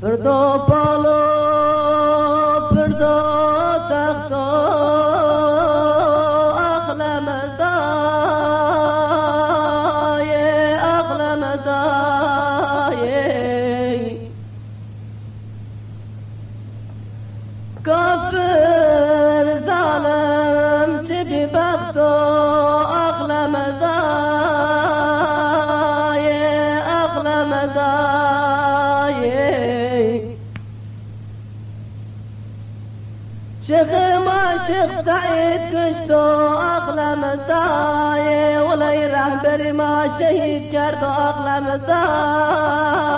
تختا اخلم دای اخلم دای کافر شيخ ما شيخ سعيد كشتو أغلى مساي ولا يرهبر ما شهيد كردو أغلى مساي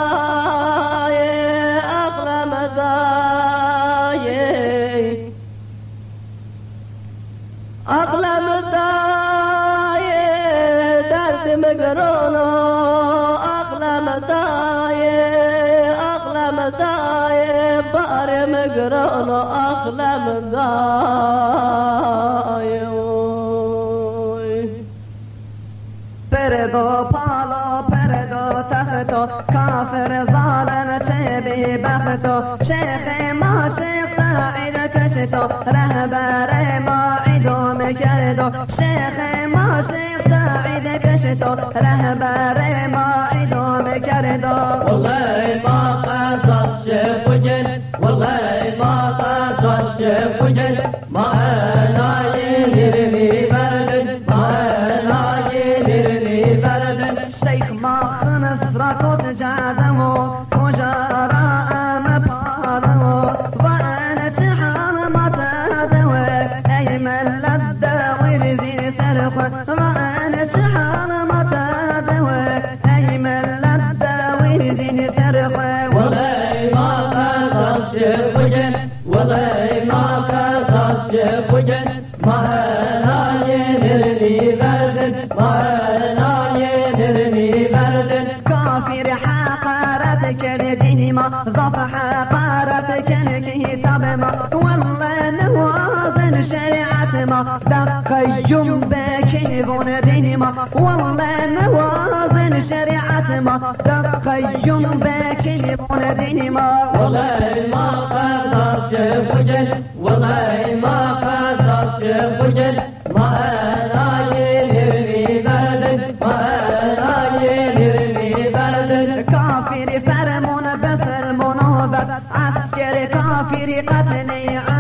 أغلى مساي أغلى مساي درد مقرونو أغلى مساي أغلى مساي بار مقرونو أغلى مساي پردو پالو پردو تختو کافر ظالم چه بی بختو شیخ ما شیخ سعید کشتو رهبر ما عیدوم کردو شیخ ما شیخ سعید کشتو رهبر شیخ ما خنس را کت جعدمو کجا را ام پارمو و شحام ما تدوي ای سرخ و أنا شحام ما ای ملت داویر زی سرخ والله ما شيخ وجل والله ما شيخ وجل ما أنا يلرني برد ما أنا الدين ما ضف حقارتك الكتاب ما والله نوازن شريعة ما دقيم بكيفون دين ما. والله نوازن شريعة ما دقيم بكيفون دين ما. والله ما قصص شيخ وجل والله ما قصص شيخ وجل ما كافر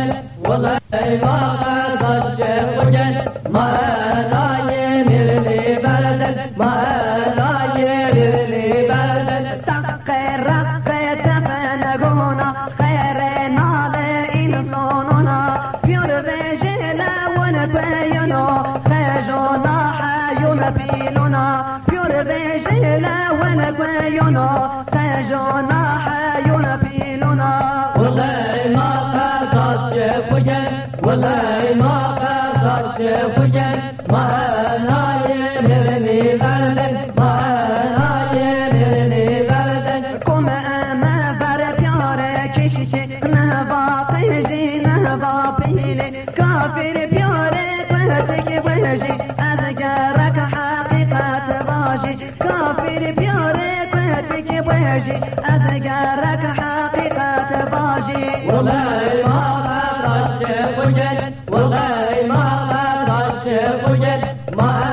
وجل والله ما قصص شيخ وجل ما أنا يلرني برد ما أنا يلرني برد تقر تفنگونا خیر نال انسانونا پیور رجلا ون پیونو خجونا حیون پیلونا پیور رجلا ون پیونو خجونا حیون والله ما شيخ وجل ما أنا يلرني برد ما أنا يلرني برد کم اما بر پیار کشش نوا پیجی نوا پیله کافر پیار قهتک وجی از گرک حقیقت باشی کافر پیار قهتک وجی از گرک حقیقت باشی والله Bye.